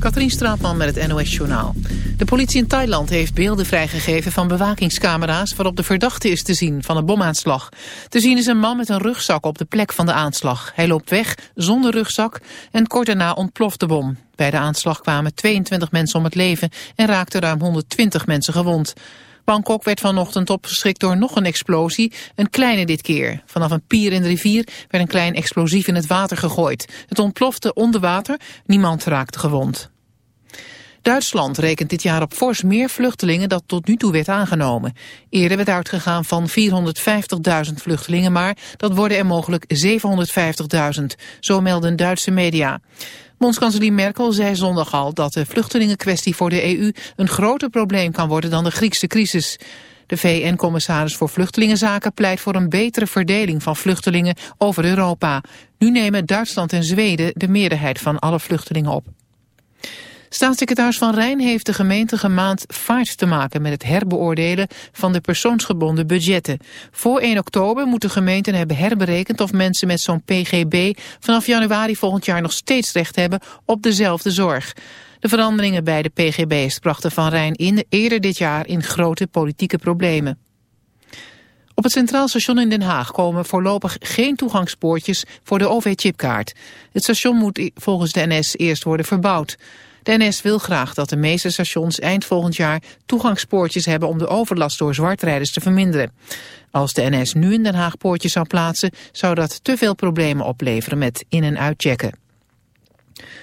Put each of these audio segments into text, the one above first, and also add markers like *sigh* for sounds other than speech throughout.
Katrien Straatman met het NOS-journaal. De politie in Thailand heeft beelden vrijgegeven van bewakingscamera's... waarop de verdachte is te zien van een bomaanslag. Te zien is een man met een rugzak op de plek van de aanslag. Hij loopt weg zonder rugzak en kort daarna ontploft de bom. Bij de aanslag kwamen 22 mensen om het leven en raakten ruim 120 mensen gewond. Bangkok werd vanochtend opgeschrikt door nog een explosie, een kleine dit keer. Vanaf een pier in de rivier werd een klein explosief in het water gegooid. Het ontplofte onder water, niemand raakte gewond. Duitsland rekent dit jaar op fors meer vluchtelingen dat tot nu toe werd aangenomen. Eerder werd uitgegaan van 450.000 vluchtelingen, maar dat worden er mogelijk 750.000, zo melden Duitse media. Bondskanselier Merkel zei zondag al dat de vluchtelingenkwestie voor de EU een groter probleem kan worden dan de Griekse crisis. De VN-commissaris voor Vluchtelingenzaken pleit voor een betere verdeling van vluchtelingen over Europa. Nu nemen Duitsland en Zweden de meerderheid van alle vluchtelingen op. Staatssecretaris Van Rijn heeft de gemeente gemaand vaart te maken met het herbeoordelen van de persoonsgebonden budgetten. Voor 1 oktober moeten gemeenten hebben herberekend of mensen met zo'n PGB vanaf januari volgend jaar nog steeds recht hebben op dezelfde zorg. De veranderingen bij de PGB's brachten Van Rijn in eerder dit jaar in grote politieke problemen. Op het Centraal Station in Den Haag komen voorlopig geen toegangspoortjes voor de OV-chipkaart. Het station moet volgens de NS eerst worden verbouwd. De NS wil graag dat de meeste stations eind volgend jaar toegangspoortjes hebben om de overlast door zwartrijders te verminderen. Als de NS nu in Den Haag poortjes zou plaatsen, zou dat te veel problemen opleveren met in- en uitchecken.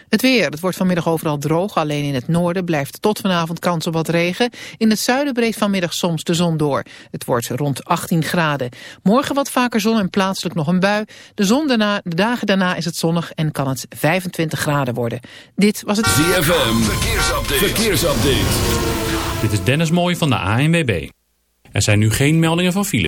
Het weer, het wordt vanmiddag overal droog, alleen in het noorden blijft tot vanavond kans op wat regen. In het zuiden breekt vanmiddag soms de zon door. Het wordt rond 18 graden. Morgen wat vaker zon en plaatselijk nog een bui. De, zon daarna, de dagen daarna is het zonnig en kan het 25 graden worden. Dit was het ZFM, verkeersupdate. verkeersupdate. Dit is Dennis Mooij van de ANWB. Er zijn nu geen meldingen van file.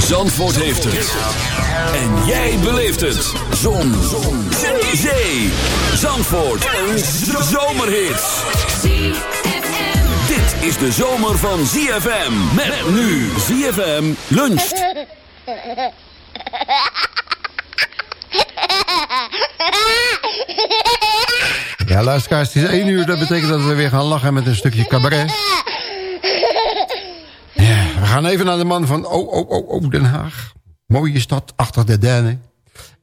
Zandvoort heeft het. En jij beleeft het. Zon. Zon. Zee. Zandvoort. Een zomerhit. Dit is de zomer van ZFM. Met nu ZFM luncht. Ja, luisteraars, het is 1 uur. Dat betekent dat we weer gaan lachen met een stukje cabaret. We gaan even naar de man van oh, oh, oh, oh, Den Haag. Mooie stad, achter de Dennen.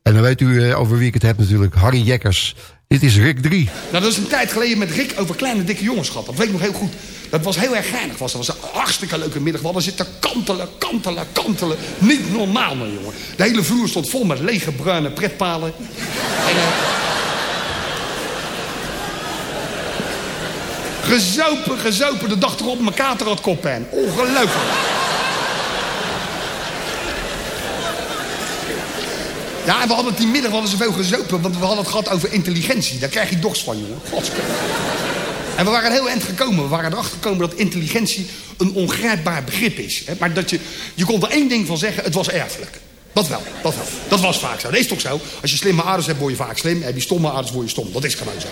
En dan weet u eh, over wie ik het heb natuurlijk. Harry Jekkers. Dit is Rick 3. Nou, dat is een tijd geleden met Rick over kleine dikke jongens gehad. Dat weet ik nog heel goed. Dat was heel erg geinig. Dat was een hartstikke leuke middag. We hadden zitten kantelen, kantelen, kantelen. Niet normaal, man, jongen. De hele vloer stond vol met lege bruine pretpalen. En, uh, gezopen, gezopen. De dag erop mijn kater had koppijn. Ongelooflijk. Ja, en we hadden die middag hadden zoveel gezopen, want we hadden het gehad over intelligentie. Daar krijg je doks van, jongen. En we waren heel eind gekomen. We waren erachter gekomen dat intelligentie een ongrijpbaar begrip is. Maar dat je, je kon er één ding van zeggen, het was erfelijk. Dat wel, dat wel. Dat was vaak zo. Dat is toch zo? Als je slimme ouders hebt, word je vaak slim. Heb je stomme ouders, word je stom. Dat is gewoon zo.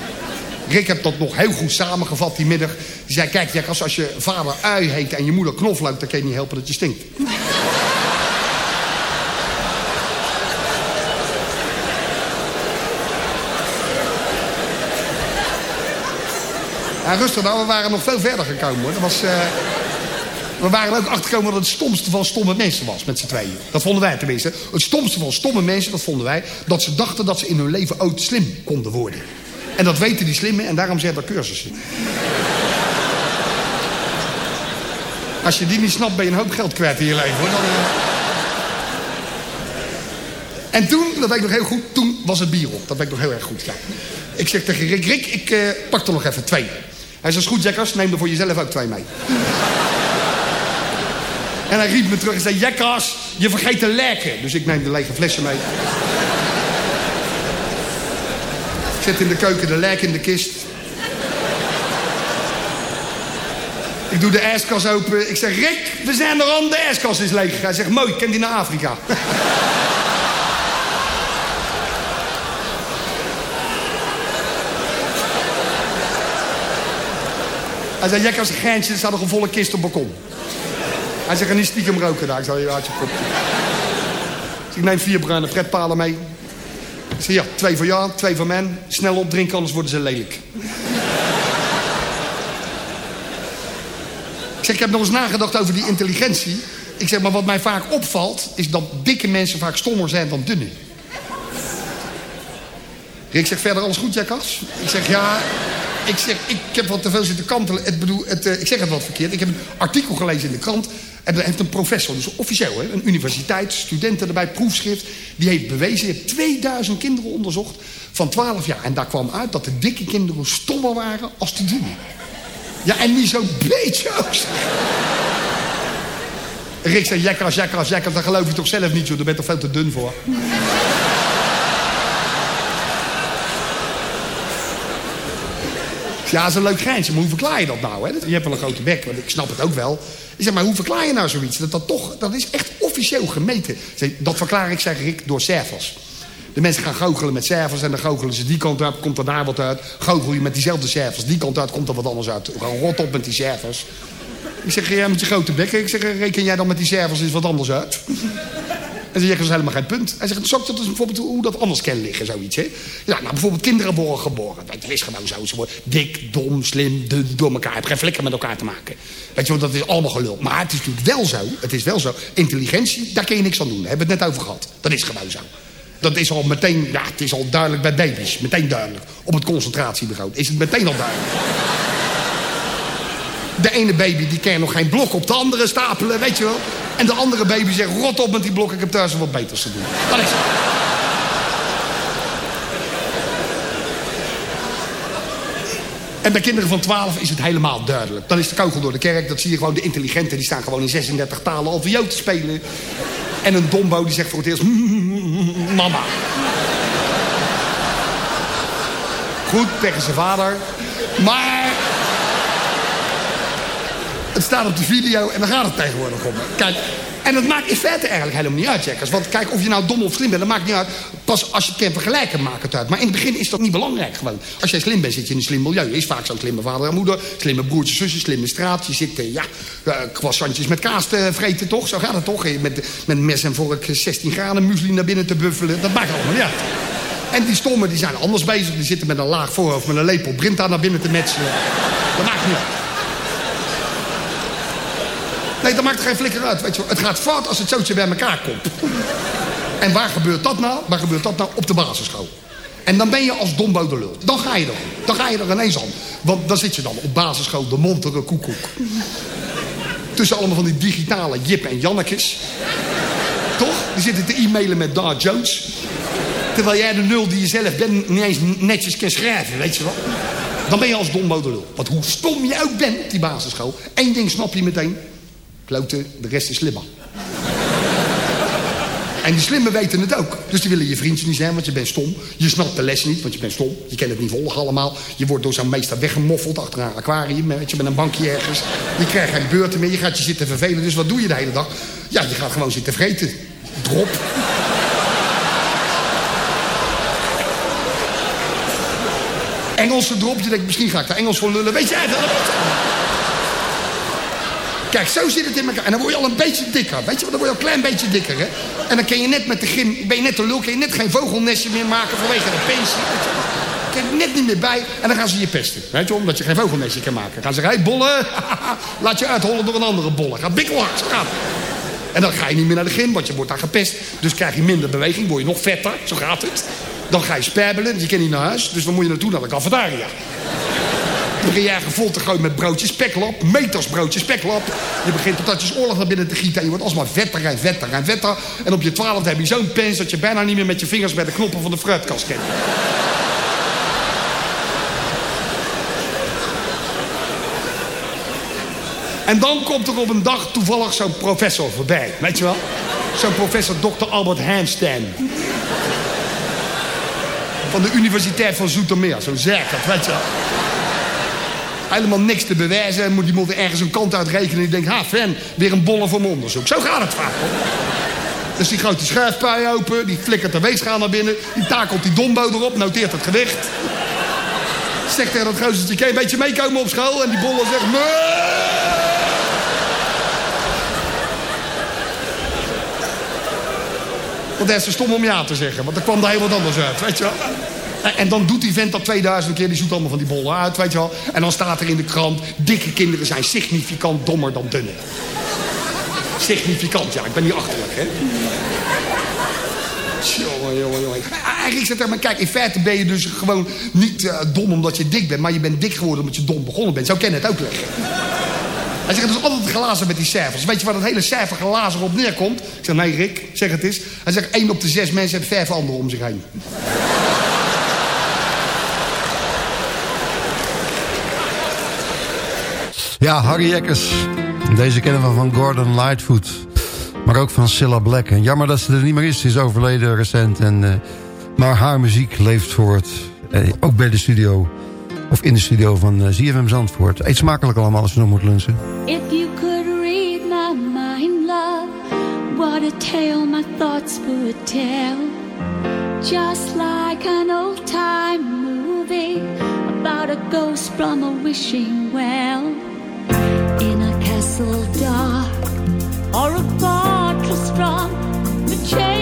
Rick heeft dat nog heel goed samengevat die middag. Die zei, kijk als, als je vader ui heet en je moeder knoflook... dan kan je niet helpen dat je stinkt. Ja, rustig nou, we waren nog veel verder gekomen. Dat was, eh, We waren ook achtergekomen dat het stomste van stomme mensen was met z'n tweeën. Dat vonden wij tenminste. Het stomste van stomme mensen, dat vonden wij... dat ze dachten dat ze in hun leven ooit slim konden worden. En dat weten die slimmen en daarom zijn er cursussen. Als je die niet snapt, ben je een hoop geld kwijt in je leven. Hoor. Dan, eh. En toen, dat weet ik nog heel goed, toen was het bier op. Dat weet ik nog heel erg goed. Ja. Ik zeg tegen Rick, Rick, ik eh, pak er nog even twee. Hij zegt, goed Jekkers, neem er voor jezelf ook twee mee. en hij riep me terug en zei, Jekkers, je vergeet de lekken. Dus ik neem de lege flessen mee. Ik zet in de keuken de lek in de kist. Ik doe de ijskast open. Ik zeg, Rick, we zijn er aan, de ijskast is leeg. Hij zegt, mooi, ken die naar Afrika. Hij zei, Jack, als een geintje, er staat nog een volle kist op balkon. Hij zegt, en niet stiekem roken daar. Ik zei, ja, had je. Dus ik neem vier bruine pretpalen mee. Ik zeg, ja, twee voor jou, twee voor men. Snel opdrinken, anders worden ze lelijk. ik zeg, ik heb nog eens nagedacht over die intelligentie. Ik zeg, maar wat mij vaak opvalt... is dat dikke mensen vaak stommer zijn dan dunne. Rick zegt, verder alles goed, Jackas? Ik zeg, ja... Ik zeg, ik heb wat te veel zitten kantelen. Bedoel, het, uh, ik zeg het wat verkeerd. Ik heb een artikel gelezen in de krant. En daar heeft een professor, dus officieel, hè, een universiteit, studenten erbij, proefschrift. Die heeft bewezen, je hebt 2000 kinderen onderzocht van 12 jaar. En daar kwam uit dat de dikke kinderen stommer waren als de dunne. Ja, en niet zo'n beetje ook. Rick zei, jekkas, jekkas, jekkas, dat geloof je toch zelf niet, joh. Daar ben je toch veel te dun voor. Ja, dat is een leuk geintje, maar hoe verklaar je dat nou? Hè? Je hebt wel een grote bek, want ik snap het ook wel. Zeg, maar hoe verklaar je nou zoiets? Dat, dat, toch, dat is echt officieel gemeten. Dat verklaar ik, zeg ik, door cijfers. De mensen gaan goochelen met cijfers en dan goochelen ze die kant uit, komt er daar wat uit. Goochel je met diezelfde cijfers, die kant uit, komt er wat anders uit. Gewoon rot op met die cijfers. Ik zeg, ja, met je grote bek. Ik zeg, reken jij dan met die cijfers eens wat anders uit? En ze zeggen, dat is helemaal geen punt. Hij zegt, zou ik dat bijvoorbeeld hoe dat anders kan liggen, zoiets, hè? Ja, nou, bijvoorbeeld kinderen worden geboren. Dat is gewoon zo. Ze worden dik, dom, slim, dun, door elkaar. Hebben geen flikker met elkaar te maken. Weet je wel, dat is allemaal gelul. Maar het is natuurlijk wel zo, het is wel zo. Intelligentie, daar kun je niks aan doen. Daar hebben we het net over gehad. Dat is gewoon zo. Dat is al meteen, ja, het is al duidelijk bij baby's. Meteen duidelijk. Op het concentratiebureau is het meteen al duidelijk. De ene baby die kan nog geen blok op de andere stapelen, weet je wel. En de andere baby zegt, rot op met die blok, ik heb thuis wat beters te doen. Dat is En bij kinderen van 12 is het helemaal duidelijk. Dan is de kogel door de kerk, dat zie je gewoon. De intelligenten die staan gewoon in 36 talen al te spelen. En een dombo die zegt voor het eerst... *laughs* Mama. Goed, tegen zijn vader. Maar... Het staat op de video en dan gaat het tegenwoordig om. Kijk, en dat maakt in feite eigenlijk helemaal niet uit, checkers. Want kijk, of je nou dom of slim bent, dat maakt niet uit. Pas als je het kan vergelijken, maakt het uit. Maar in het begin is dat niet belangrijk gewoon. Als jij slim bent, zit je in een slim milieu. Je is vaak zo'n slimme vader en moeder. Slimme broertjes, zusjes, slimme straat. Je zit, uh, ja, uh, croissantjes met kaas te vreten, toch? Zo gaat het toch? Met, met mes en vork 16 graden muesli naar binnen te buffelen. Dat maakt allemaal niet uit. En die stommen die zijn anders bezig. Die zitten met een laag voorhoofd, met een lepel Brinta naar binnen te metselen. Dat maakt niet uit. Nee, dat maakt geen flikker uit. Weet je wel. Het gaat fout als het zootje bij elkaar komt. En waar gebeurt dat nou? Waar gebeurt dat nou? Op de basisschool. En dan ben je als dombo de lul. Dan ga je er. Dan ga je er ineens aan. Want dan zit je dan op basisschool de montere koekoek. Tussen allemaal van die digitale Jip en Jannekes. Toch? Die zitten te e-mailen met Dar Jones. Terwijl jij de nul die je zelf bent niet eens netjes kan schrijven, weet je wel. Dan ben je als dombo de lul. Want hoe stom je ook bent op die basisschool. één ding snap je meteen. De rest is slimmer. En die slimmen weten het ook. Dus die willen je vriendje niet zijn, want je bent stom. Je snapt de les niet, want je bent stom. Je kan het niet volgen allemaal. Je wordt door zo'n meester weggemoffeld achter een aquarium. Weet je, met een bankje ergens. Je krijgt geen beurten meer, je gaat je zitten vervelen. Dus wat doe je de hele dag? Ja, je gaat gewoon zitten vreten. Drop. Engelse drop. Je denkt, misschien ga ik daar Engels voor lullen. Weet je eigenlijk? Kijk, zo zit het in elkaar. En dan word je al een beetje dikker. Weet je wat, dan word je al een klein beetje dikker, hè? En dan kun je net met de gym, ben je net de lul, kun je net geen vogelnestje meer maken vanwege de pensie. Wel. Je er net niet meer bij. En dan gaan ze je pesten. Weet je, omdat je geen vogelnestje kan maken. Dan gaan ze hey, bollen, *laughs* laat je uithollen door een andere bolle. Gaat bikkelhard, het. En dan ga je niet meer naar de gym, want je wordt daar gepest. Dus krijg je minder beweging, word je nog vetter. Zo gaat het. Dan ga je sperbelen, je kan niet naar huis. Dus dan moet je naartoe naar de cafetaria. Je eigen vol te gooien met broodjes speklap. Meters broodjes speklap. Je begint patatjes oorlog naar binnen te gieten. En je wordt alsmaar vetter en vetter en vetter. En op je twaalfde heb je zo'n pens... dat je bijna niet meer met je vingers bij de knoppen van de fruitkast kent. En dan komt er op een dag toevallig zo'n professor voorbij. Weet je wel? Zo'n professor Dr. Albert Handstand. Van de Universiteit van Zoetermeer. Zo'n zerkert, weet je wel. Helemaal niks te bewijzen. Moet die moet ergens een kant uitrekenen. En die denkt, ha, fan, weer een bolle voor mijn onderzoek. Zo gaat het vaak, hoor. Dus die gooit die schuifpui open. Die flikkert de weegschaal naar binnen. Die takelt die dombo erop. Noteert het gewicht. Zegt tegen dat gozertje, kan je een beetje meekomen op school? En die bolle zegt, nee. Want hij is te stom om ja te zeggen. Want er kwam daar heel wat anders uit, weet je wel. En, en dan doet die vent dat 2000 keer. Die zoekt allemaal van die bollen uit, weet je wel. En dan staat er in de krant... dikke kinderen zijn significant dommer dan dunne. Significant, ja. Ik ben niet achterlijk, hè. Jongen, jongen, jongen. Eigenlijk zegt hij, maar kijk, in feite ben je dus gewoon niet eh, dom omdat je dik bent... maar je bent dik geworden omdat je dom begonnen bent. Zo kan je het ook leggen. Hij zegt, het is altijd glazen met die cijfers. Weet je waar dat hele cijfer glazen op neerkomt? Ik zeg, nee Rick, zeg het eens. Hij zegt, één op de zes mensen heeft vijf anderen om zich heen. Ja, Harry Jekkers. Deze kennen we van Gordon Lightfoot. Maar ook van Cilla Black. En jammer dat ze er niet meer is. Ze is overleden recent. En, eh, maar haar muziek leeft voort. Eh, ook bij de studio. Of in de studio van uh, ZFM Zandvoort. Eet smakelijk allemaal als je nog moet lunchen. If you could read my mind, love, what a tale my thoughts would tell. Just like an old time movie about a ghost from a wishing well. In a castle dark or a fortress strong, the chains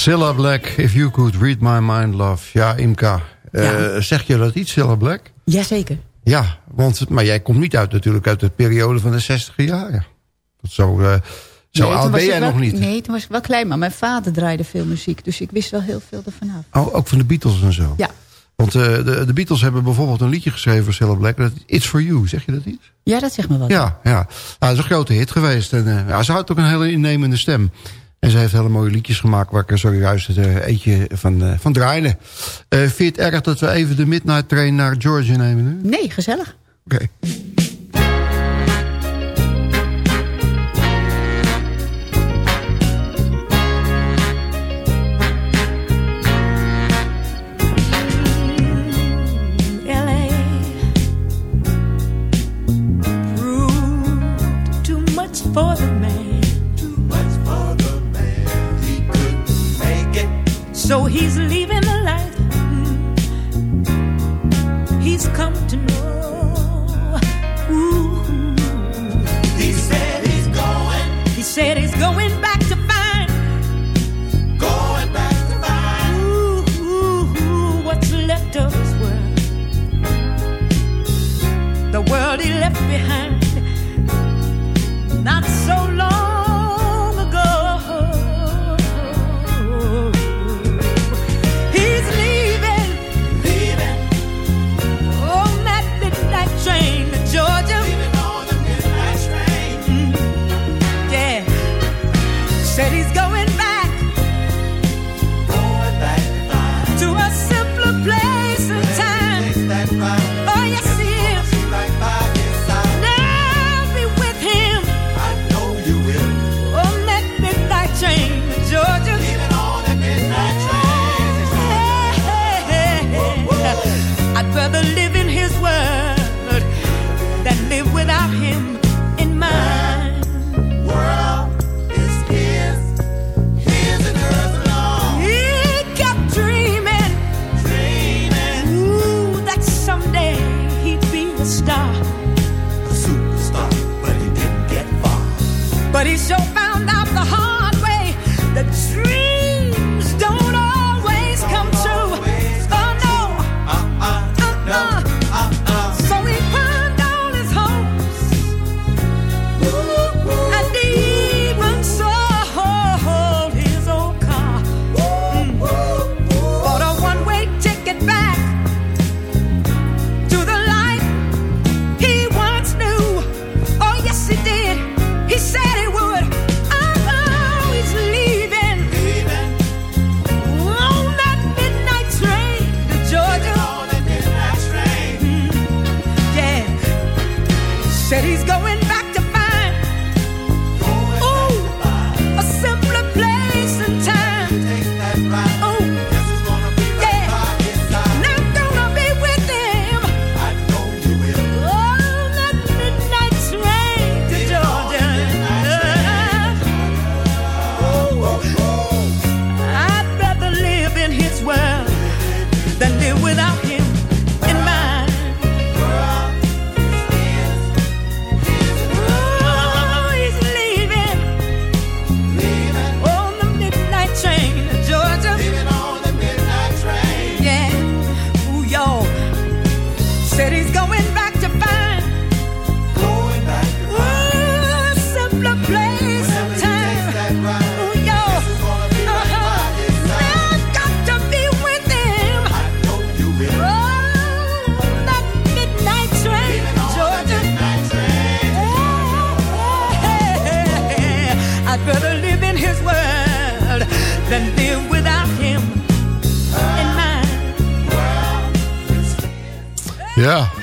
Cilla Black, If You Could Read My Mind, Love. Ja, Imka, eh, zeg je dat iets, Cilla Black? Jazeker. Ja, want, maar jij komt niet uit natuurlijk uit de periode van de 60 jaren. Dat zo, eh, zo Nee, oud ben jij wel- nog niet. Nee, toen was ik wel klein. Maar mijn vader draaide veel muziek. Dus ik wist wel heel veel ervan af. Oh, ook van de Beatles en zo. Ja. Want eh, de, de Beatles hebben bijvoorbeeld een liedje geschreven voor Cilla Black. dat- It's For You, zeg je dat iets? Ja, dat zegt me wat. Ja, ja. Nou, dat is een grote hit geweest. En, eh, ja, ze had ook een hele innemende stem. En ze heeft hele mooie liedjes gemaakt... waar ik er zojuist het eh, eentje van, eh, van draaide. Eh vind je het erg dat we even de Midnight Train naar Georgia nemen nu? Nee, gezellig. Oké. LA proved too much for the man. So he's leaving the life mm, he's come to know. Ooh. He said he's going. He said he's going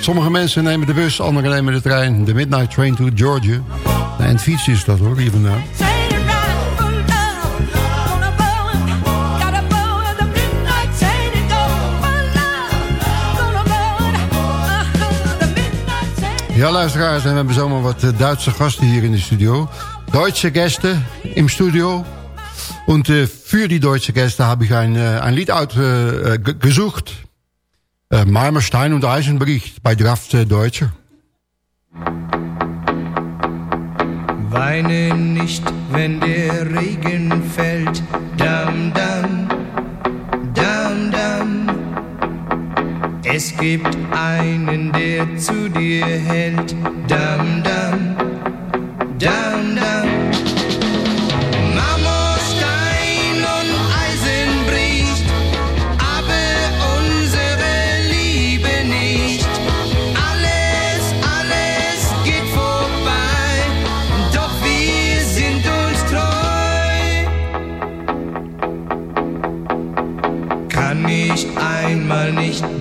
sommige mensen nemen de bus, anderen nemen de trein. De Midnight Train to Georgia. En het fiets is dat hoor, hier vandaan. Ja, luisteraars, en we hebben zomaar wat eh, Duitse gasten hier in de studio. Duitse Gäste im Studio. Und äh, für die deutsche Gäste habe ich ein, äh, ein Lied ausgesucht. Malmer Stein und Eisenbricht bei Draft Deutscher. Weine nicht, wenn der Regen fällt. Dam, dam, dam, dam. Es gibt einen, der zu dir hält. Dam, dam, dam.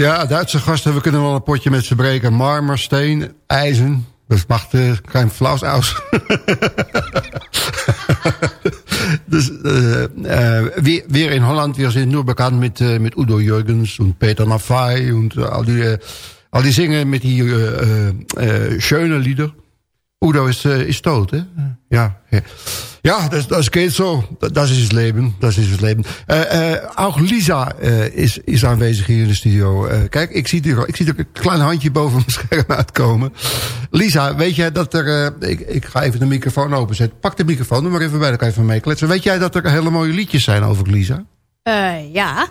Ja, Duitse gasten, we kunnen wel een potje met ze breken. Marmer, steen, ijzen. Macht uh, kein Flaus aus. *laughs* dus, uh, uh, weer, in Holland, wir sind nur bekannt mit, uh, Udo Jürgens und Peter Maffay uh, al, die, al die zingen met die schöne Lieder. Udo is, uh, is dood, hè? Ja, ja. ja das geht so. Das ist het leven. Das ist het leven. Uh, uh, ook Lisa uh, is, is aanwezig hier in de studio. Uh, kijk, ik zie, er, ik zie er een klein handje boven mijn *laughs* scherm uitkomen. Lisa, weet jij dat er... Uh, ik, ik ga even de microfoon openzetten. Pak de microfoon er maar even bij, dan kan je even meekletsen. Weet jij dat er hele mooie liedjes zijn over Lisa? Uh, ja.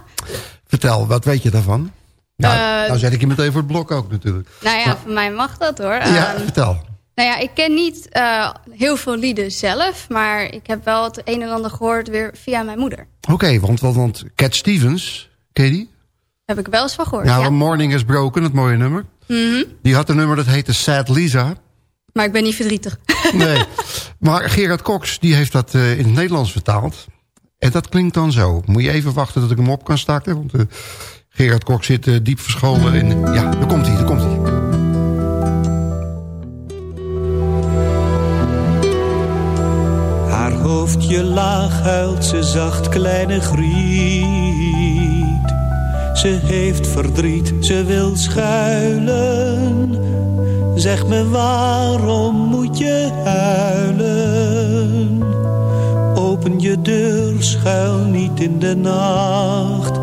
Vertel, wat weet je daarvan? Nou, Uh, nou zet ik je meteen voor het blok ook natuurlijk. Nou ja, voor mij mag dat hoor. Ja, Ehm, vertel. Nou ja, ik ken niet uh, heel veel lieden zelf, maar ik heb wel het een en ander gehoord weer via mijn moeder. Oké, okay, want, want, want Cat Stevens, ken je die? Heb ik wel eens van gehoord, ja. ja. Morning is Broken, het mooie nummer. Mm -hmm. Die had een nummer dat heette Sad Lisa. Maar ik ben niet verdrietig. *laughs* Nee, maar Gerard Cox die heeft dat uh, in het Nederlands vertaald. En dat klinkt dan zo. Moet je even wachten dat ik hem op kan starten. Want uh, Gerard Cox zit diep verscholen in... Ja, daar komt hij, daar komt hij. Hoofdje laag huilt ze zacht kleine griet. Ze heeft verdriet, ze wil schuilen. Zeg me waarom moet je huilen? Open je deur, schuil niet in de nacht.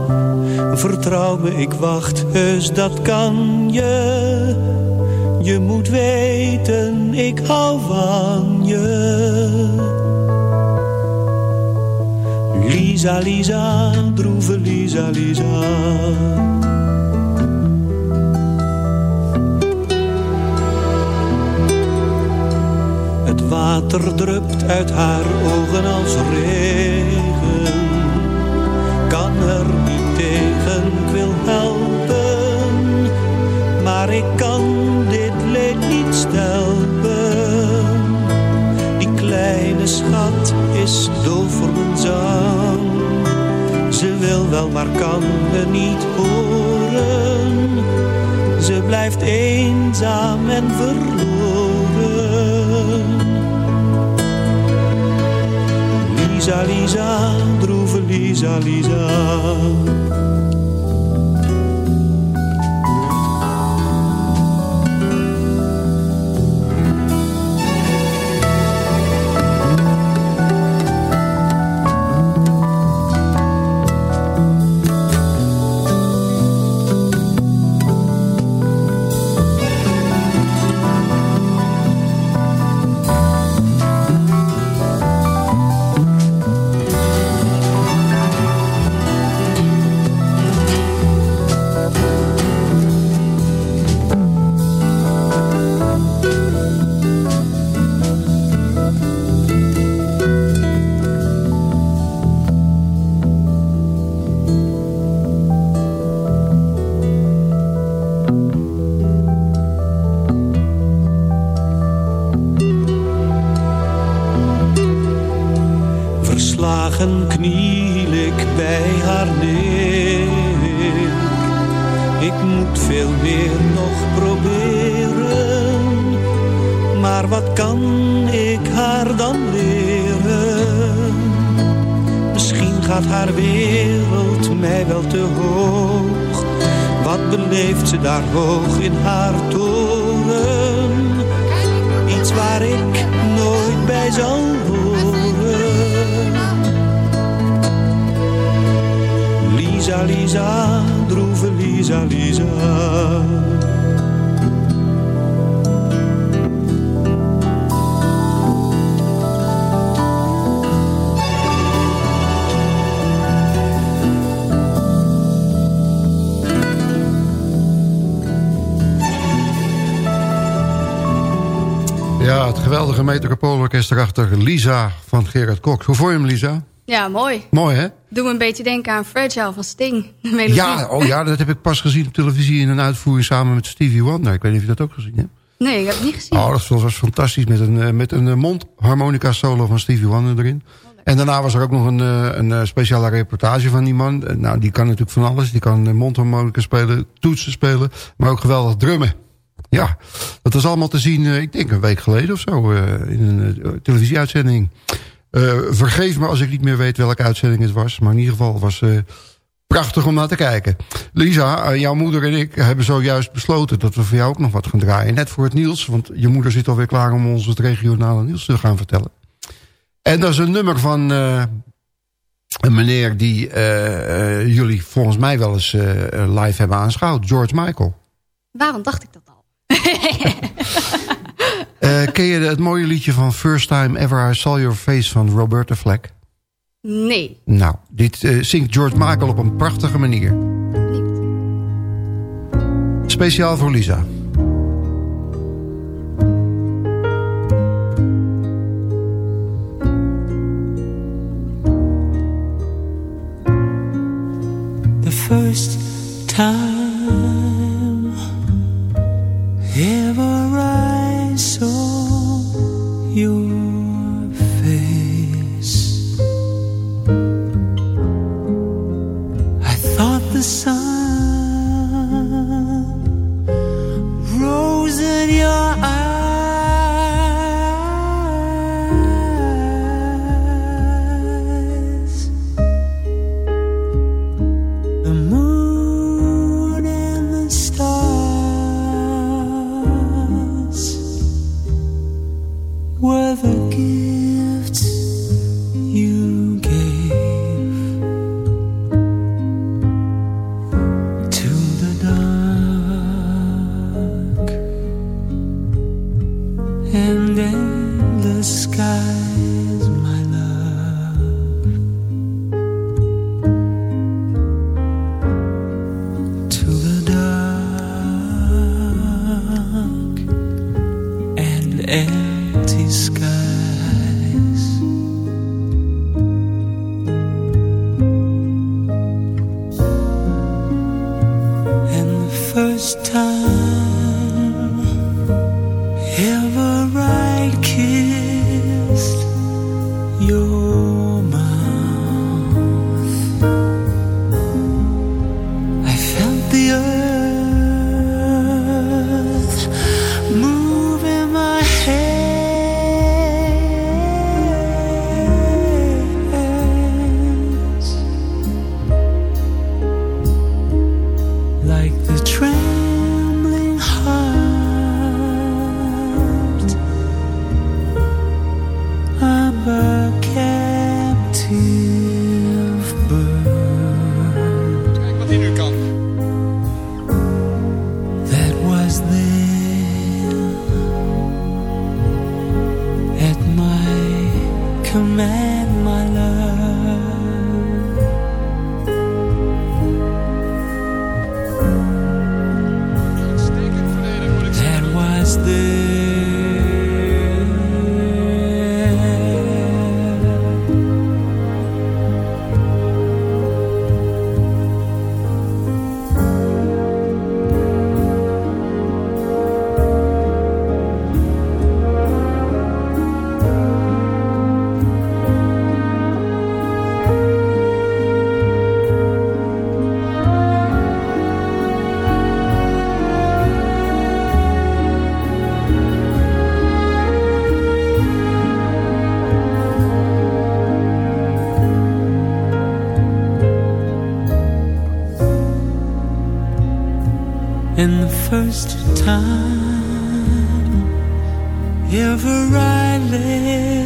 Vertrouw me, ik wacht, heus dat kan je. Je moet weten, ik hou van je. Lisa, Lisa, droeve Lisa, Lisa. Het water drupt uit haar ogen als regen. Kan er niet tegen, ik wil helpen. Maar ik kan dit leed niet stelpen. Die kleine schat is doof voor mijn zang. Ze wil wel, maar kan me niet horen. Ze blijft eenzaam en verloren. Lisa, Lisa, droeve Lisa, Lisa. Beleeft ze Erachter. Lisa van Gerard Kok. Hoe vond je hem, Lisa? Ja, mooi. Mooi, hè? Doe me een beetje denken aan Fragile van Sting. Ja, oh ja, dat heb ik pas gezien op televisie in een uitvoering samen met Stevie Wonder. Ik weet niet of je dat ook gezien hebt. Nee, ik heb het niet gezien. Oh, dat was fantastisch met een, eh, met een eh, mondharmonica solo van Stevie Wonder erin. En daarna was er ook nog een, eh, een speciale reportage van die man. Nou, die kan natuurlijk van alles. Die kan mondharmonica spelen, toetsen spelen, maar ook geweldig drummen. Ja, dat was allemaal te zien, eh, ik denk een week geleden of zo, eh, in een eh, televisieuitzending. Vergeef me als ik niet meer weet welke uitzending het was. Maar in ieder geval was prachtig om naar te kijken. Lisa, jouw moeder en ik hebben zojuist besloten dat we voor jou ook nog wat gaan draaien. Net voor het nieuws, want je moeder zit alweer klaar om ons het regionale nieuws te gaan vertellen. En dat is een nummer van een meneer die jullie volgens mij wel eens live hebben aanschouwd. George Michael. Waarom dacht ik dat Eh, ken je het mooie liedje van First Time Ever I Saw Your Face van Roberta Flack? Nee. Nou, dit eh, zingt George Michael op een prachtige manier. Speciaal voor Lisa. the first time ever I saw your face. I thought the sun empty sky. Time. Ever I lay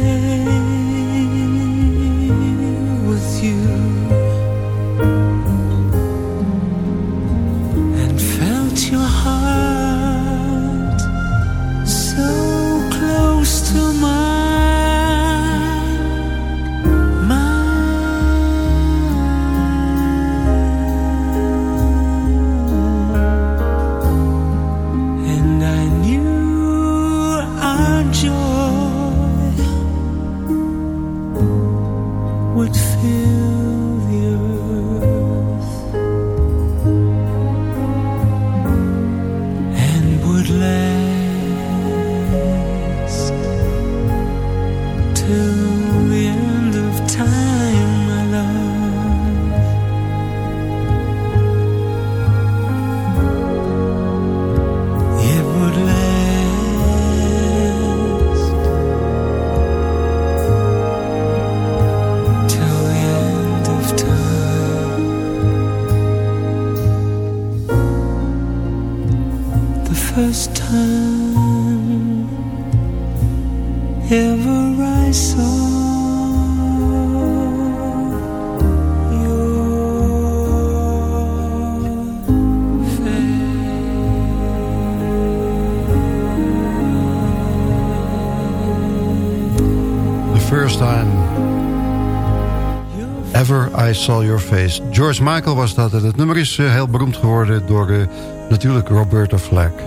saw your face. George Michael was dat. En het nummer is eh, heel beroemd geworden door eh, natuurlijk Roberta Flack.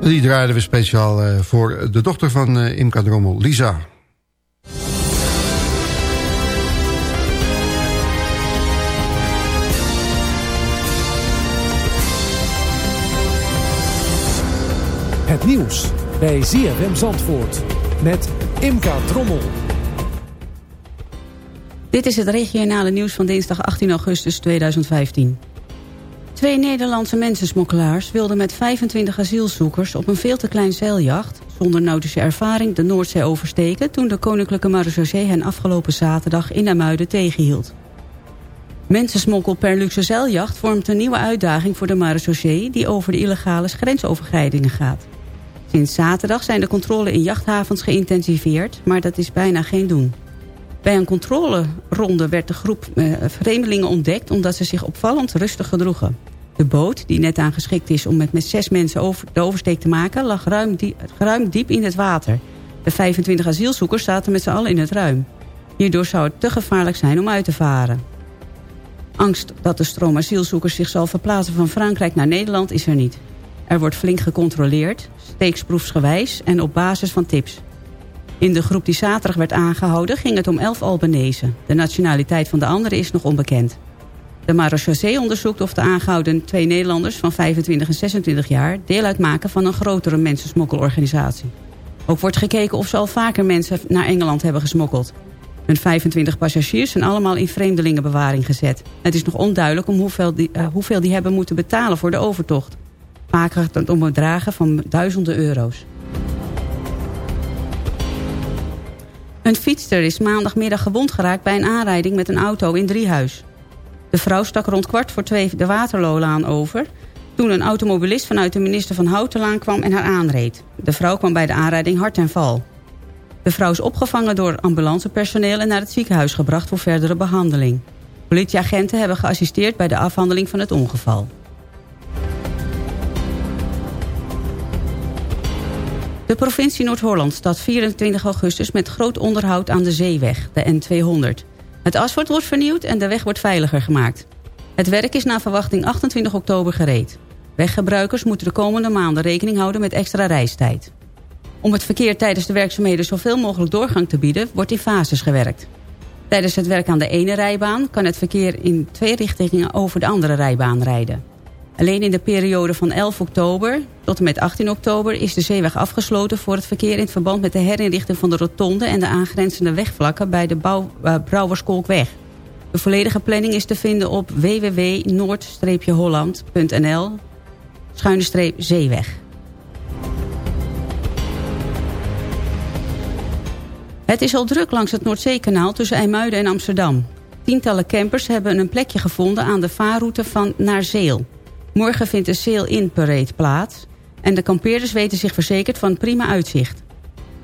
Die draaiden we speciaal eh, voor de dochter van Imka Drommel, Lisa. Het nieuws bij ZFM Zandvoort met Imka Drommel. Dit is het regionale nieuws van dinsdag 18 augustus 2015. Twee Nederlandse mensensmokkelaars wilden met 25 asielzoekers... op een veel te klein zeiljacht, zonder nautische ervaring... de Noordzee oversteken toen de Koninklijke Marechaussee... hen afgelopen zaterdag in Amuiden tegenhield. Mensensmokkel per luxe zeiljacht vormt een nieuwe uitdaging voor de marechaussee... die over de illegale grensoverschrijdingen gaat. Sinds zaterdag zijn de controles in jachthavens geïntensiveerd... maar dat is bijna geen doen. Bij een controleronde werd de groep eh, vreemdelingen ontdekt... omdat ze zich opvallend rustig gedroegen. De boot, die net aangeschikt is om met, met zes mensen over, de oversteek te maken... lag ruim, die, ruim diep in het water. De 25 asielzoekers zaten met z'n allen in het ruim. Hierdoor zou het te gevaarlijk zijn om uit te varen. Angst dat de stroom asielzoekers zich zal verplaatsen van Frankrijk naar Nederland is er niet. Er wordt flink gecontroleerd, steeksproefsgewijs en op basis van tips. In de groep die zaterdag werd aangehouden ging het om elf Albanese. De nationaliteit van de anderen is nog onbekend. De marechaussee onderzoekt of de aangehouden twee Nederlanders van 25 en 26 jaar... deel uitmaken van een grotere mensensmokkelorganisatie. Ook wordt gekeken of ze al vaker mensen naar Engeland hebben gesmokkeld. Hun 25 passagiers zijn allemaal in vreemdelingenbewaring gezet. Het is nog onduidelijk om hoeveel die, uh, hoeveel die hebben moeten betalen voor de overtocht. Gaat het om bedragen van duizenden euro's. Een fietster is maandagmiddag gewond geraakt bij een aanrijding met een auto in Driehuis. De vrouw stak rond kwart voor twee de Waterloolaan over... toen een automobilist vanuit de minister van Houtenlaan kwam en haar aanreed. De vrouw kwam bij de aanrijding hard en val. De vrouw is opgevangen door ambulancepersoneel en naar het ziekenhuis gebracht voor verdere behandeling. Politieagenten hebben geassisteerd bij de afhandeling van het ongeval. De provincie Noord-Holland staat 24 augustus met groot onderhoud aan de zeeweg, de N200. Het asfalt wordt vernieuwd en de weg wordt veiliger gemaakt. Het werk is naar verwachting 28 oktober gereed. Weggebruikers moeten de komende maanden rekening houden met extra reistijd. Om het verkeer tijdens de werkzaamheden zoveel mogelijk doorgang te bieden, wordt in fases gewerkt. Tijdens het werk aan de ene rijbaan kan het verkeer in twee richtingen over de andere rijbaan rijden. Alleen in de periode van 11 oktober tot en met 18 oktober is de zeeweg afgesloten voor het verkeer in verband met de herinrichting van de rotonde en de aangrenzende wegvlakken bij de Bouw, uh, Brouwerskolkweg. De volledige planning is te vinden op www.noord-holland.nl schuine zeeweg. Het is al druk langs het Noordzeekanaal tussen IJmuiden en Amsterdam. Tientallen campers hebben een plekje gevonden aan de vaarroute van naar Zeel. Morgen vindt de Sail-in Parade plaats... en de kampeerders weten zich verzekerd van prima uitzicht.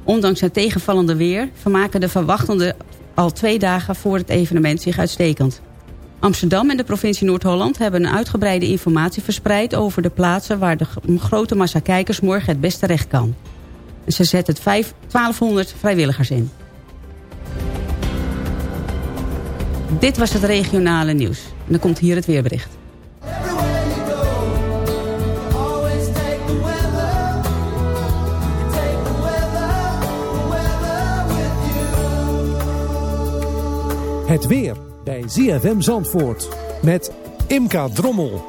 Ondanks het tegenvallende weer vermaken de verwachtenden al twee dagen voor het evenement zich uitstekend. Amsterdam en de provincie Noord-Holland hebben een uitgebreide informatie verspreid... over de plaatsen waar de grote massa kijkers morgen het beste terecht kan. Ze zetten 1200 vrijwilligers in. Dit was het regionale nieuws. Dan komt hier het weerbericht. Het weer bij ZFM Zandvoort met Imka Drommel.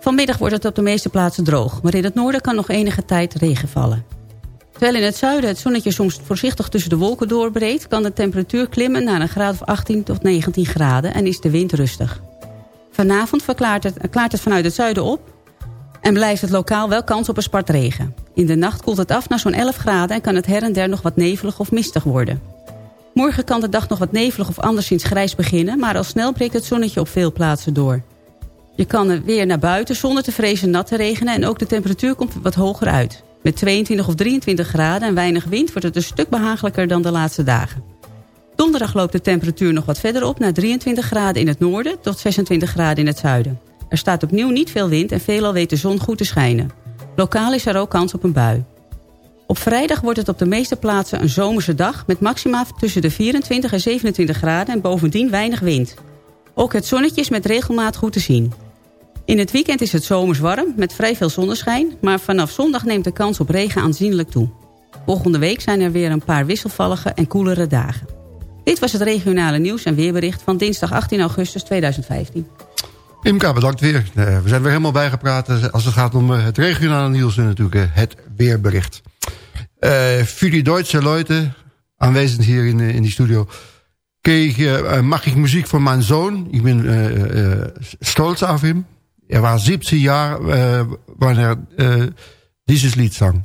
Vanmiddag wordt het op de meeste plaatsen droog, maar in het noorden kan nog enige tijd regen vallen. Terwijl in het zuiden het zonnetje soms voorzichtig tussen de wolken doorbreekt... kan de temperatuur klimmen naar een graad of 18 tot 19 graden en is de wind rustig. Vanavond verklaart het, klaart het vanuit het zuiden op... en blijft het lokaal wel kans op een spartregen. In de nacht koelt het af naar zo'n 11 graden... en kan het her en der nog wat nevelig of mistig worden. Morgen kan de dag nog wat nevelig of anderszins grijs beginnen... maar al snel breekt het zonnetje op veel plaatsen door. Je kan er weer naar buiten zonder te vrezen nat te regenen... en ook de temperatuur komt wat hoger uit. Met 22 of 23 graden en weinig wind wordt het een stuk behagelijker dan de laatste dagen. Donderdag loopt de temperatuur nog wat verder op naar 23 graden in het noorden tot 26 graden in het zuiden. Er staat opnieuw niet veel wind en veelal weet de zon goed te schijnen. Lokaal is er ook kans op een bui. Op vrijdag wordt het op de meeste plaatsen een zomerse dag... met maxima tussen de 24 en 27 graden en bovendien weinig wind. Ook het zonnetje is met regelmaat goed te zien. In het weekend is het zomers warm met vrij veel zonneschijn... maar vanaf zondag neemt de kans op regen aanzienlijk toe. Volgende week zijn er weer een paar wisselvallige en koelere dagen. Dit was het regionale nieuws en weerbericht van dinsdag 18 augustus 2015. Imka, bedankt weer. Eh, we zijn weer helemaal bijgepraat eh, als het gaat om eh, het regionale nieuws... en natuurlijk het weerbericht. Uh, für die Deutsche Leute, aanwezig hier in, in die studio... Kreeg, uh, mag ik muziek van mijn zoon. Ik ben uh, stolz auf hem. Er war 17 jaar wanneer dieses Lied sang.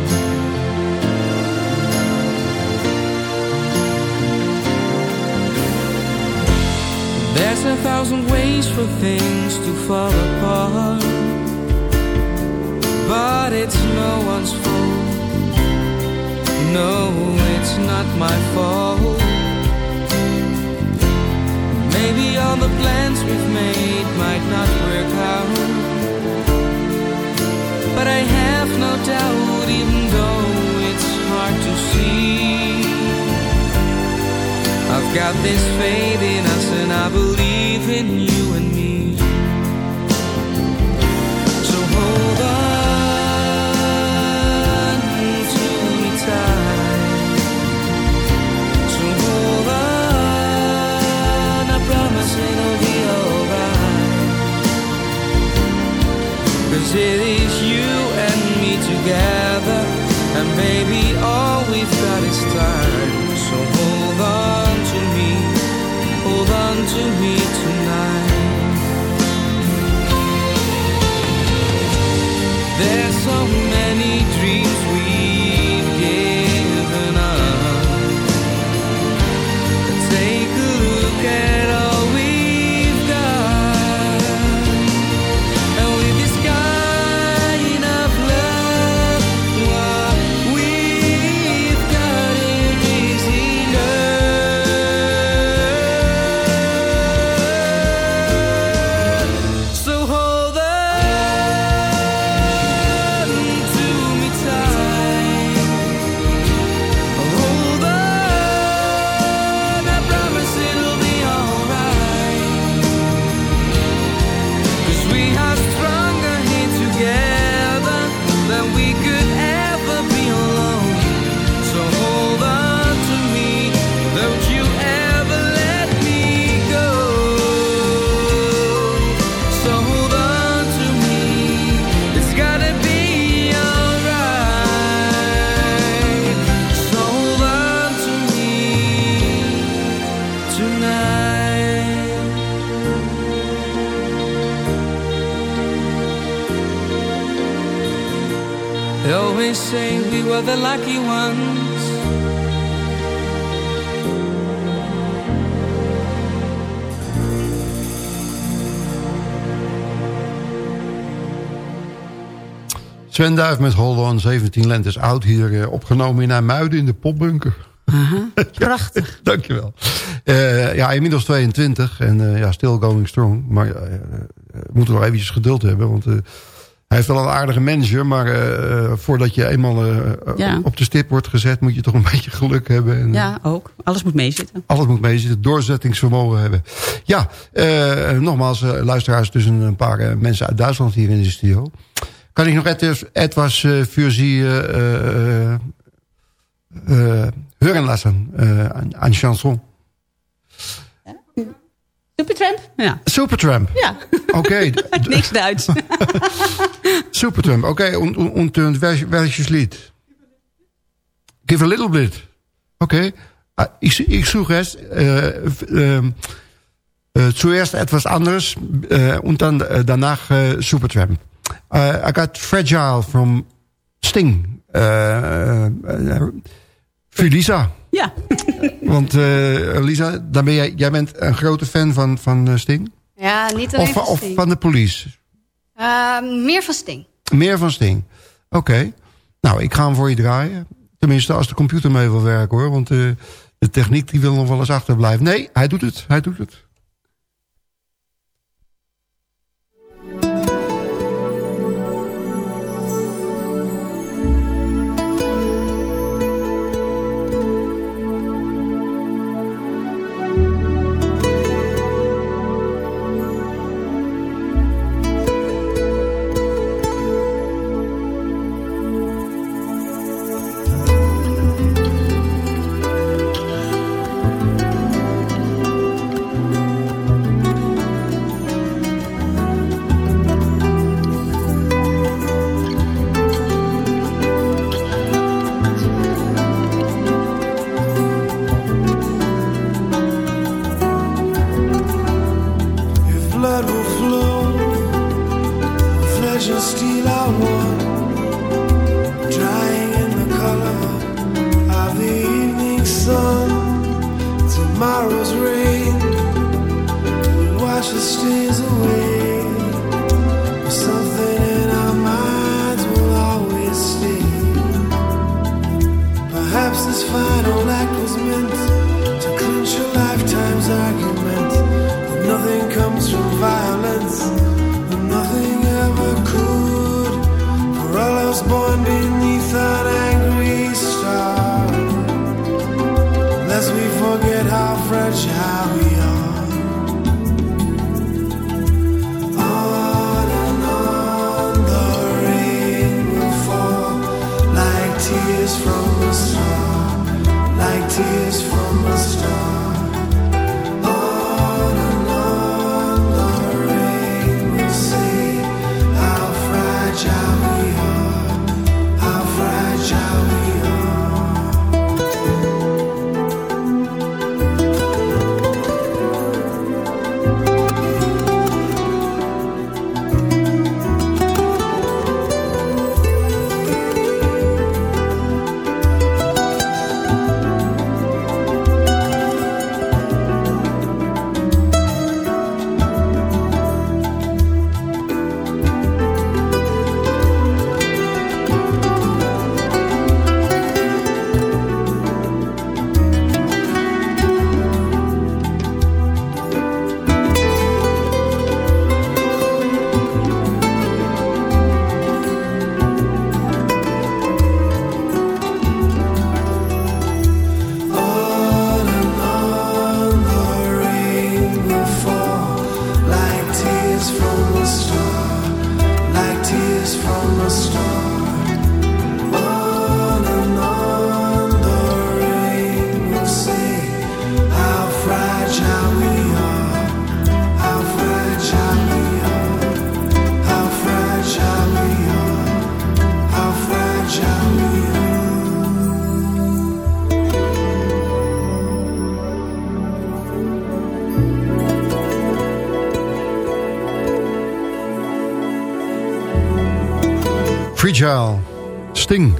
thousand ways for things to fall apart. But it's no one's fault. No, it's not my fault. Maybe all the plans we've made might not work out. But I have no doubt, even though it's hard to see. Got this faith in us, and I believe in you and me. So hold on to me tight. So hold on, I promise it'll be alright. Cause it is They always say we were the lucky ones. Sven Duif met Hold On, 17 lentes oud. Hier eh, opgenomen in Muiden in de popbunker. *laughs* Prachtig. *laughs* Dankjewel. Eh ja, inmiddels 22 en eh, ja, still going strong. Maar eh, eh, we moeten nog eventjes geduld hebben. Want eh, hij heeft wel een aardige manager. Maar eh, eh, voordat je eenmaal eh, Ja. op de stip wordt gezet... moet je toch een *laughs* beetje geluk hebben. En, Ja, ook. Alles moet meezitten. Alles moet meezitten, doorzettingsvermogen hebben. Ja, nogmaals, luisteraars, dus een, paar mensen uit Duitsland hier in de studio. Kan ik nog etwas, etwas uh, für Sie uh, hören lassen? Een chanson. Supertramp? Ja. Supertramp? Ja. Oké. *laughs* Niks Duits. *laughs* Supertramp, oké. Okay. Und, und, und welch, welches Lied? Give a little bit. Oké. Okay. Uh, ich, ich suche es. Uh, uh, uh, zuerst etwas anderes uh, und dann uh, danach uh, Supertramp. Uh, I got Fragile from Sting. Uh, uh, voor Lisa. Ja. Want uh, Lisa, dan ben jij, jij bent een grote fan van, van uh, Sting? Ja, niet alleen of, van of Sting. van de police? Uh, meer van Sting. Meer van Sting. Oké. Okay. Nou, ik ga hem voor je draaien. Tenminste, als de computer mee wil werken hoor. Want uh, de techniek die wil nog wel eens achterblijven. Nee, hij doet het. Hij doet het. Fragile. Sting.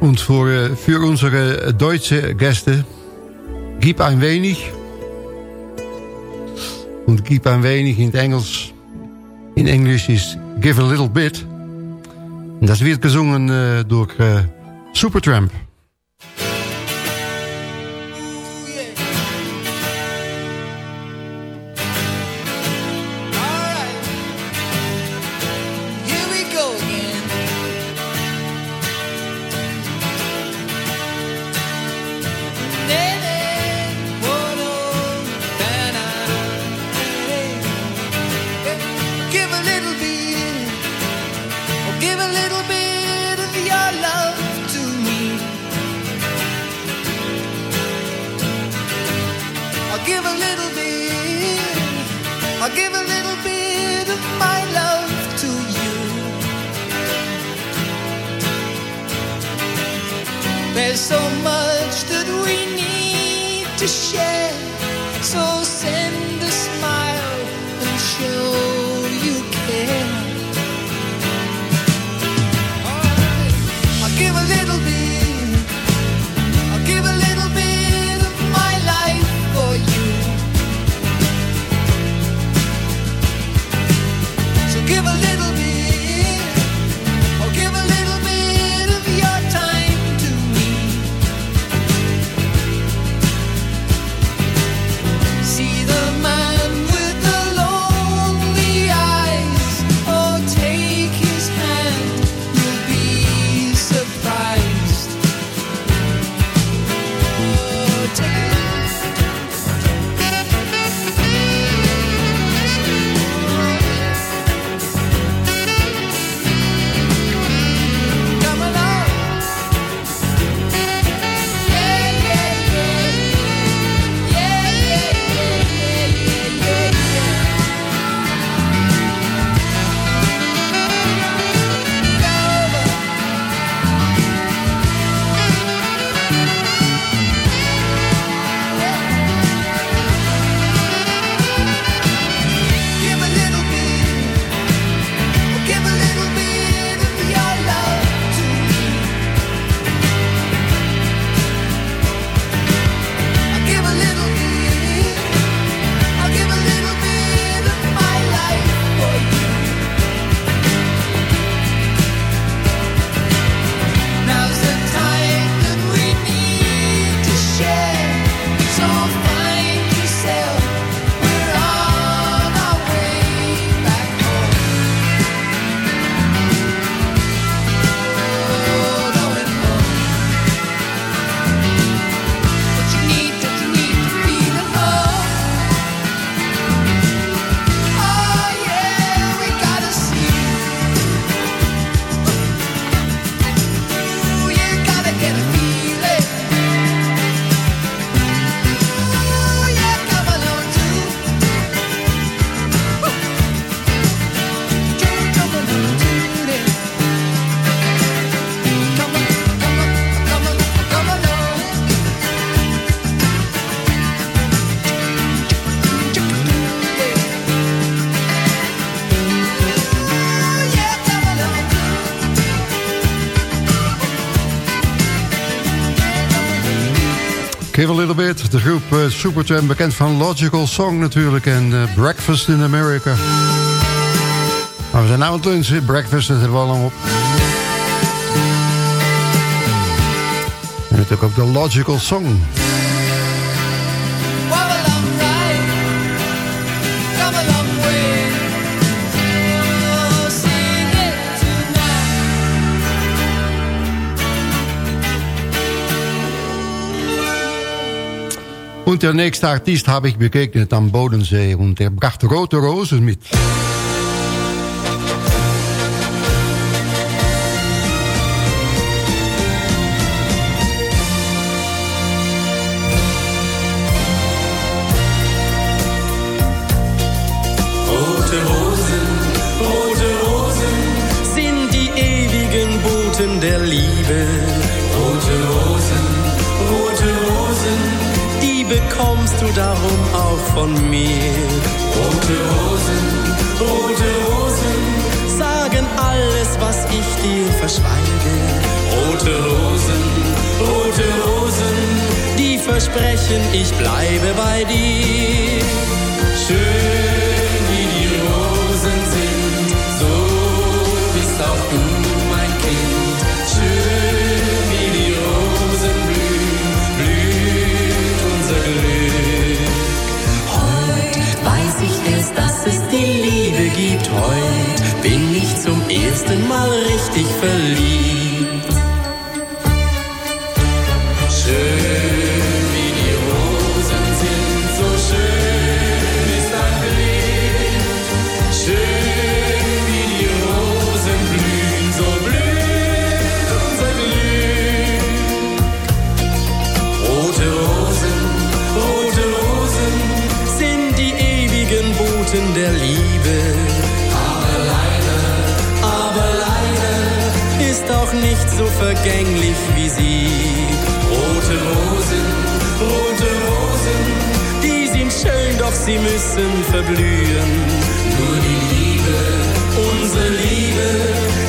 En voor eh, für unsere eh, deutsche gasten, gib ein wenig. Und gib ein wenig in het Engels. In Engels is give a little bit. En dat werd gezongen eh, door Supertramp. De groep uh, Supertramp, bekend van Logical Song natuurlijk. En uh, Breakfast in America. Maar we zijn nou aan het lunchen. Breakfast, dat hebben we al lang op. En natuurlijk ook de Logical Song. Der nächste Artist habe ich begegnet am Bodensee und er brachte rote Rosen mit. Von mir. Rote Rosen, rote Rosen sagen alles, was ich dir verschweige. Rote Rosen, rote Rosen, die versprechen, ich bleibe bei dir. Schön richtig verliebt. So vergänglich wie sie. Rote Rosen, rote Rosen, die sind schön, doch sie müssen verblühen. Nur die Liebe, unsere Liebe,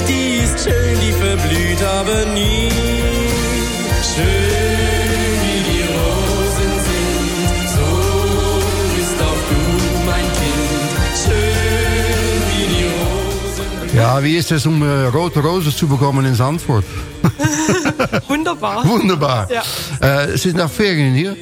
die ist schön, die verblüht aber nie. Schön Ja, wie ist es, um äh, rote Rosen zu bekommen in Zandvoort? *laughs* Wunderbar. Wunderbar. Ja. Äh, sind noch Ferien hier?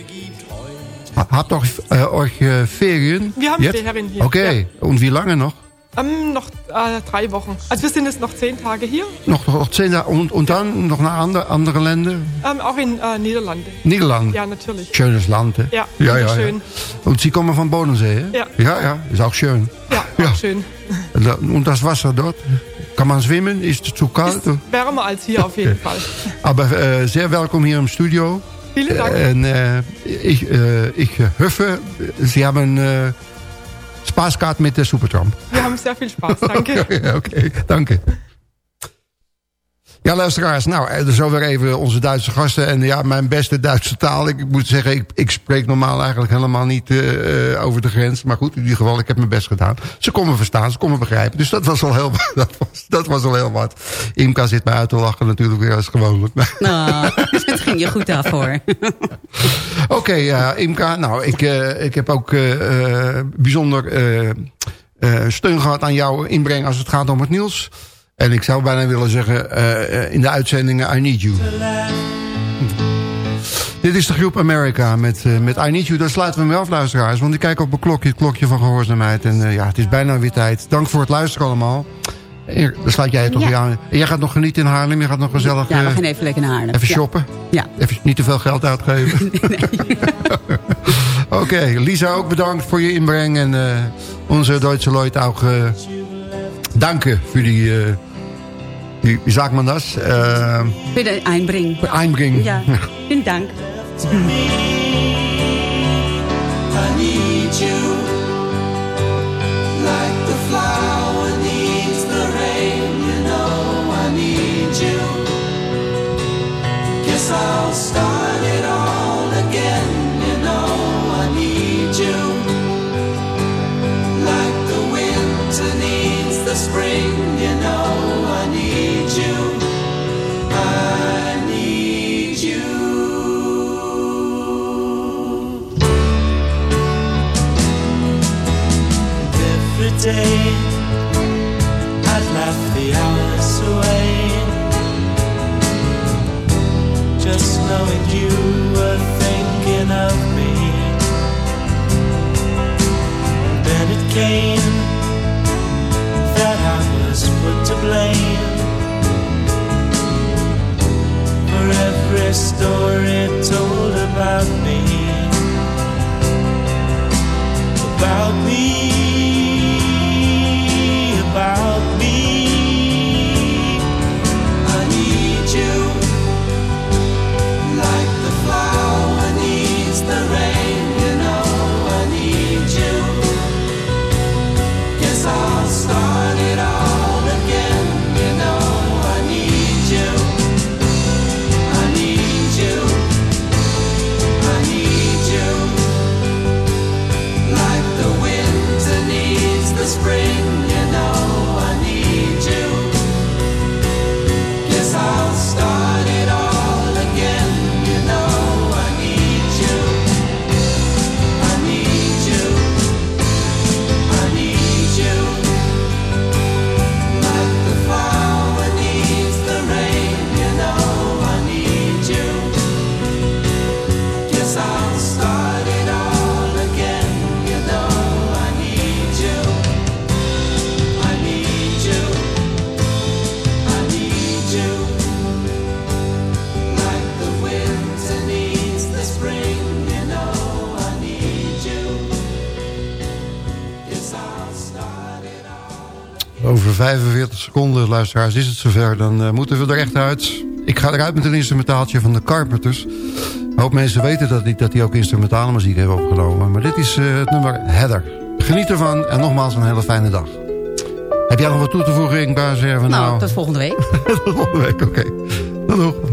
Ha- Habt ihr äh, euch äh, Ferien? Wir haben Jetzt? Ferien hier, Okay, und wie lange noch? Ähm, noch äh, drei Wochen. Also wir sind jetzt noch zehn Tage hier, Nog, nog zehn Jahre und, und dann noch nach andere, andere Länder? ähm, auch in äh, Niederlande. Niederlande? Ja, natürlich. Schönes Land, hè? Ja, ja, ja, ja. wunderschön. Und Sie kommen von Bodensee, hè? Ja. Ja, ja, ist auch schön. Ja, auch schön. Und das Wasser dort? Kann man schwimmen? Ist es zu kalt? Wärmer als hier auf jeden Fall. Aber äh, sehr welkom hier im Studio. Vielen Dank. En äh, ich, äh, ich hoffe, Sie haben äh, Spaß gehabt mit der Supertramp. Wir haben sehr viel Spaß, danke. Oké, oké, dank Ja, luisteraars, nou, eh, zo weer even onze Duitse gasten. En ja, mijn beste Duitse taal. Ik moet zeggen, ik, ik spreek normaal eigenlijk helemaal niet eh, eh, over de grens. Maar goed, in ieder geval, ik heb mijn best gedaan. Ze konden verstaan, ze konden begrijpen. Dus dat was al heel, *laughs* dat was, dat was al heel wat. Imka zit mij uit te lachen natuurlijk weer als gewoonlijk. *laughs* Nou, *laughs* het ging je goed af hoor. Oké, ja, Imka. Nou, ik, ik heb ook bijzonder steun gehad aan jouw inbreng als het gaat om het nieuws. En ik zou bijna willen zeggen eh, eh, in de uitzendingen I Need You. Dit is de groep America met, eh, met I Need You. Daar sluiten we mee af, luisteraars. Want ik kijk op een klokje, het klokje van gehoorzaamheid. En ja, het is bijna weer tijd. Dank voor het luisteren allemaal. Dan sluit jij het toch Ja. weer aan. En jij gaat nog genieten in Haarlem. Je gaat nog gezellig Ja, we gaan even lekker naar Haarlem. even Ja. shoppen. Ja. Even niet te veel geld uitgeven. *laughs* *laughs* Oké, Lisa ook bedankt voor je inbreng. En onze Duitse Leute ook danken voor die, uh, die, wie sagt man das? Für den Einbring. Einbring. Ja, vielen Dank. I need spring, you know I need you. I need you. Every day I'd laugh the hours away. Just knowing you were thinking of me. And then it came every story told about me, about me. Seconden, luisteraars, is het zover. Dan eh, moeten we er echt uit. Ik ga eruit met een instrumentaaltje van de Carpenters. Een hoop mensen weten dat niet, dat die ook instrumentale muziek hebben opgenomen. Maar dit is eh, het nummer Heather. Geniet ervan en nogmaals een hele fijne dag. Heb jij nog wat toe te voegen, Ingbaar? Nou, Nou, tot volgende week. *laughs* tot volgende week, oké. Doei, doei. Tot